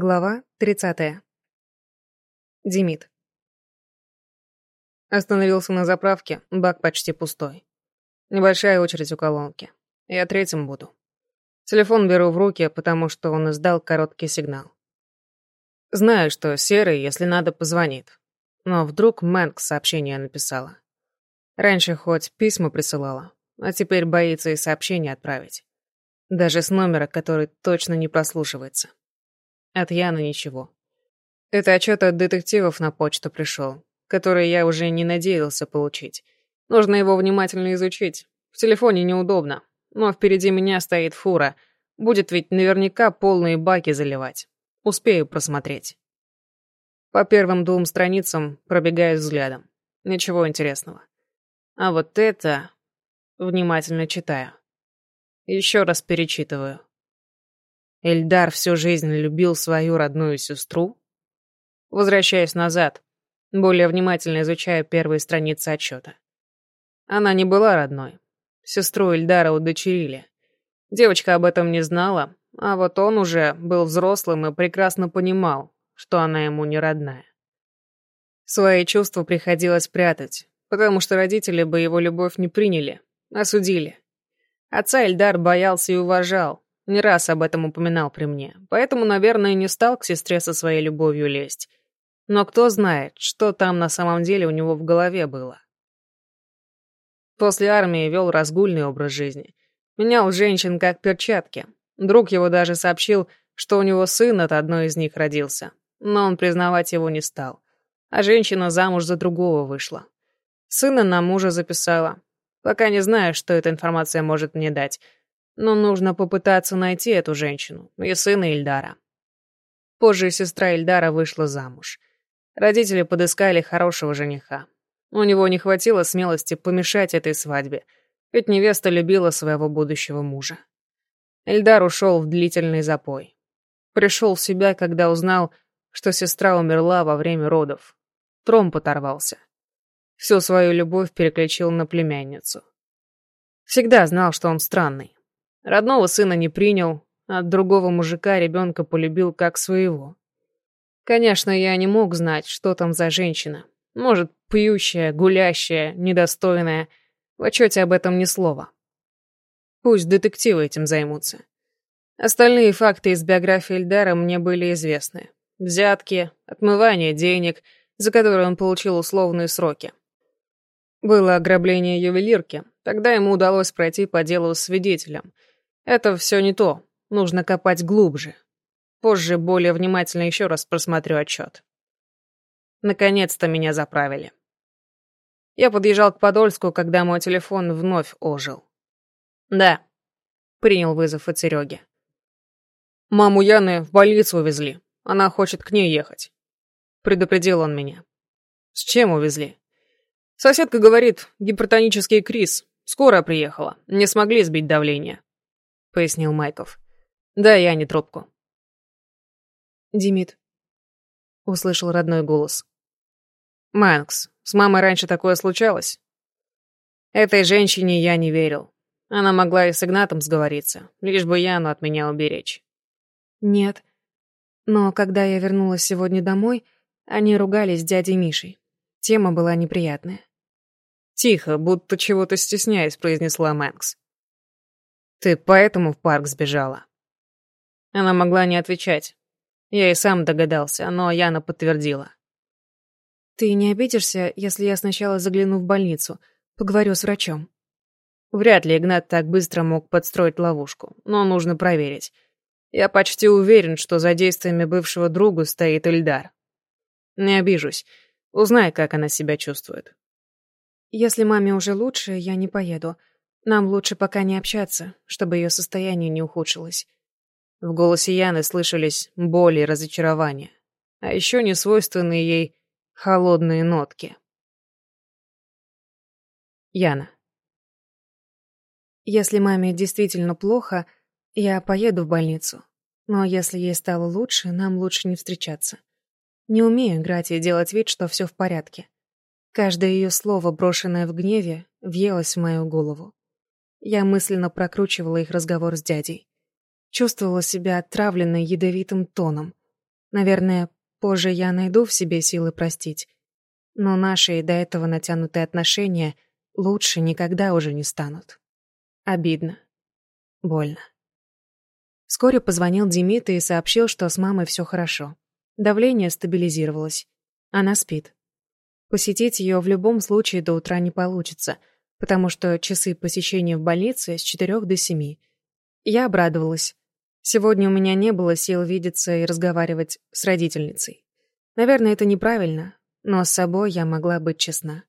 Глава 30. Демид. Остановился на заправке, бак почти пустой. Небольшая очередь у колонки. Я третьим буду. Телефон беру в руки, потому что он издал короткий сигнал. Знаю, что Серый, если надо, позвонит. Но вдруг Мэнк сообщение написала. Раньше хоть письма присылала, а теперь боится и сообщение отправить. Даже с номера, который точно не прослушивается. От Яны ничего. Это отчет от детективов на почту пришел, который я уже не надеялся получить. Нужно его внимательно изучить. В телефоне неудобно, но впереди меня стоит фура. Будет ведь наверняка полные баки заливать. Успею просмотреть. По первым двум страницам пробегаю взглядом. Ничего интересного. А вот это... Внимательно читаю. Еще раз перечитываю. Эльдар всю жизнь любил свою родную сестру? Возвращаясь назад, более внимательно изучая первые страницы отчета. Она не была родной. Сестру Эльдара удочерили. Девочка об этом не знала, а вот он уже был взрослым и прекрасно понимал, что она ему не родная. Свои чувства приходилось прятать, потому что родители бы его любовь не приняли, осудили. Отца Эльдар боялся и уважал, не раз об этом упоминал при мне, поэтому, наверное, не стал к сестре со своей любовью лезть. Но кто знает, что там на самом деле у него в голове было. После армии вел разгульный образ жизни. Менял женщин как перчатки. Друг его даже сообщил, что у него сын от одной из них родился. Но он признавать его не стал. А женщина замуж за другого вышла. Сына на мужа записала. Пока не знаю, что эта информация может мне дать — но нужно попытаться найти эту женщину и сына Ильдара. Позже сестра Ильдара вышла замуж. Родители подыскали хорошего жениха. У него не хватило смелости помешать этой свадьбе, ведь невеста любила своего будущего мужа. Эльдар ушел в длительный запой. Пришел в себя, когда узнал, что сестра умерла во время родов. Тромб оторвался. Всю свою любовь переключил на племянницу. Всегда знал, что он странный. Родного сына не принял, а другого мужика ребенка полюбил как своего. Конечно, я не мог знать, что там за женщина. Может, пьющая, гулящая, недостойная. В отчете об этом ни слова. Пусть детективы этим займутся. Остальные факты из биографии Эльдара мне были известны. Взятки, отмывание денег, за которые он получил условные сроки. Было ограбление ювелирки. Тогда ему удалось пройти по делу с свидетелем — это все не то. Нужно копать глубже. Позже более внимательно еще раз просмотрю отчет. Наконец-то меня заправили. Я подъезжал к Подольску, когда мой телефон вновь ожил. «Да», — принял вызов от Сереги. «Маму Яны в больницу увезли. Она хочет к ней ехать», — предупредил он меня. «С чем увезли?» «Соседка говорит, гипертонический криз. Скорая приехала. Не смогли сбить давление. — пояснил Майков. «Да, я не трубку». «Димит», — услышал родной голос. «Мэнкс, с мамой раньше такое случалось?» Этой женщине я не верил. Она могла и с Игнатом сговориться, лишь бы Яну от меня уберечь. «Нет. Но когда я вернулась сегодня домой, они ругались с дядей Мишей. Тема была неприятная». «Тихо, будто чего-то стесняясь», — произнесла Мэнкс. Ты поэтому в парк сбежала?» Она могла не отвечать. Я и сам догадался, но Яна подтвердила. «Ты не обидишься, если я сначала загляну в больницу, поговорю с врачом?» Вряд ли Игнат так быстро мог подстроить ловушку, но нужно проверить. Я почти уверен, что за действиями бывшего друга стоит Эльдар. Не обижусь. Узнай, как она себя чувствует. Если маме уже лучше, я не поеду. Нам лучше пока не общаться, чтобы ее состояние не ухудшилось. В голосе Яны слышались боль и разочарование, а еще несвойственные ей холодные нотки. Яна. Если маме действительно плохо, я поеду в больницу. Но если ей стало лучше, нам лучше не встречаться. Не умею играть и делать вид, что все в порядке. Каждое ее слово, брошенное в гневе, въелось в мою голову. Я мысленно прокручивала их разговор с дядей. Чувствовала себя отравленной ядовитым тоном. Наверное, позже я найду в себе силы простить. Но наши до этого натянутые отношения лучше никогда уже не станут. Обидно. Больно. Вскоре позвонил Демид и сообщил, что с мамой все хорошо. Давление стабилизировалось. Она спит. Посетить ее в любом случае до утра не получится, потому что часы посещения в больнице с четырех до семи. Я обрадовалась. Сегодня у меня не было сил видеться и разговаривать с родительницей. Наверное, это неправильно, но с собой я могла быть честна.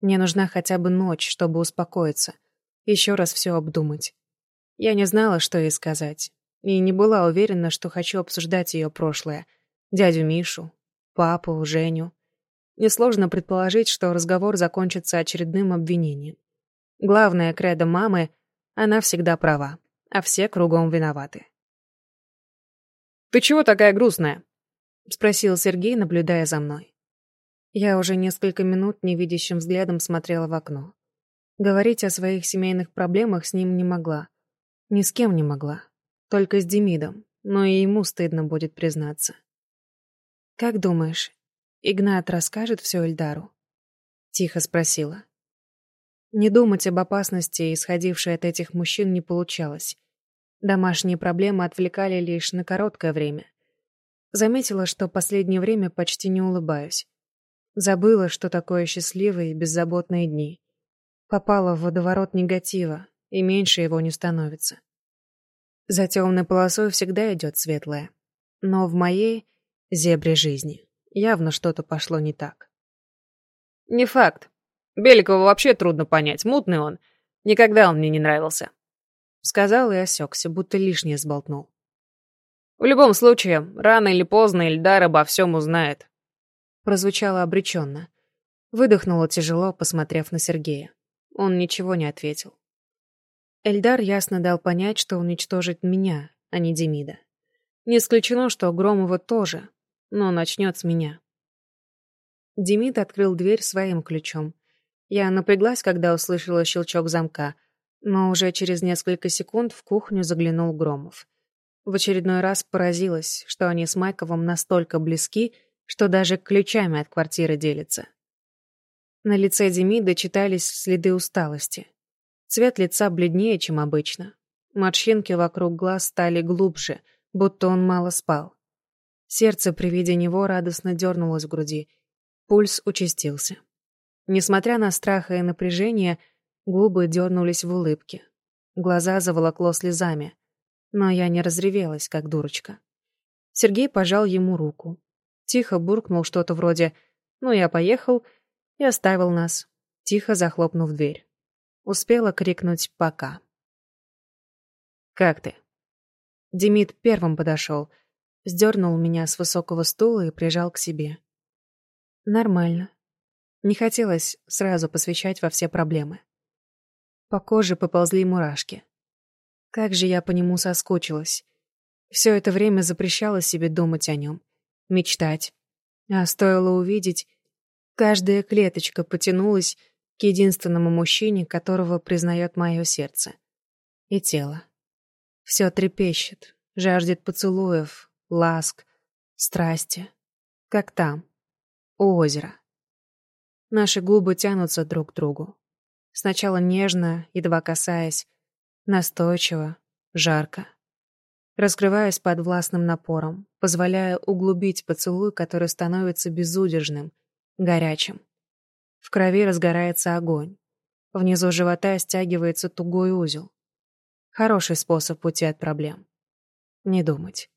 Мне нужна хотя бы ночь, чтобы успокоиться, еще раз все обдумать. Я не знала, что ей сказать, и не была уверена, что хочу обсуждать ее прошлое. Дядю Мишу, папу, Женю. Несложно предположить, что разговор закончится очередным обвинением. Главное кредо мамы — она всегда права, а все кругом виноваты. «Ты чего такая грустная?» — спросил Сергей, наблюдая за мной. Я уже несколько минут невидящим взглядом смотрела в окно. Говорить о своих семейных проблемах с ним не могла. Ни с кем не могла. Только с Демидом, но и ему стыдно будет признаться. «Как думаешь, Игнат расскажет все Эльдару?» Тихо спросила. Не думать об опасности, исходившей от этих мужчин, не получалось. Домашние проблемы отвлекали лишь на короткое время. Заметила, что последнее время почти не улыбаюсь. Забыла, что такое счастливые и беззаботные дни. Попала в водоворот негатива, и меньше его не становится. За темной полосой всегда идет светлое. Но в моей зебре жизни явно что-то пошло не так. Не факт. Беликова вообще трудно понять, мутный он. Никогда он мне не нравился. Сказал и осекся, будто лишнее сболтнул. В любом случае, рано или поздно Ильдар обо всем узнает. Прозвучало обреченно. Выдохнула тяжело, посмотрев на Сергея. Он ничего не ответил. Эльдар ясно дал понять, что уничтожит меня, а не Демида. Не исключено, что Громова тоже, но начнет с меня. Демид открыл дверь своим ключом. Я напряглась, когда услышала щелчок замка, но уже через несколько секунд в кухню заглянул Громов. В очередной раз поразилась, что они с Майковым настолько близки, что даже ключами от квартиры делятся. На лице Демида читались следы усталости. Цвет лица бледнее, чем обычно. Морщинки вокруг глаз стали глубже, будто он мало спал. Сердце при виде него радостно дернулось в груди. Пульс участился. Несмотря на страх и напряжение, губы дернулись в улыбке. Глаза заволокло слезами. Но я не разревелась, как дурочка. Сергей пожал ему руку. Тихо буркнул что-то вроде «Ну, я поехал», и оставил нас, тихо захлопнув дверь. Успела крикнуть «пока». «Как ты?» Демид первым подошел, сдернул меня с высокого стула и прижал к себе. Нормально. Не хотелось сразу посвящать во все проблемы. По коже поползли мурашки. Как же я по нему соскучилась. Все это время запрещала себе думать о нем, мечтать. А стоило увидеть, каждая клеточка потянулась к единственному мужчине, которого признает мое сердце. И тело. Все трепещет, жаждет поцелуев, ласк, страсти. Как там, у озера. Наши губы тянутся друг к другу. Сначала нежно, едва касаясь, настойчиво, жарко. Раскрываясь под властным напором, позволяя углубить поцелуй, который становится безудержным, горячим. В крови разгорается огонь. Внизу живота стягивается тугой узел. Хороший способ уйти от проблем. Не думать.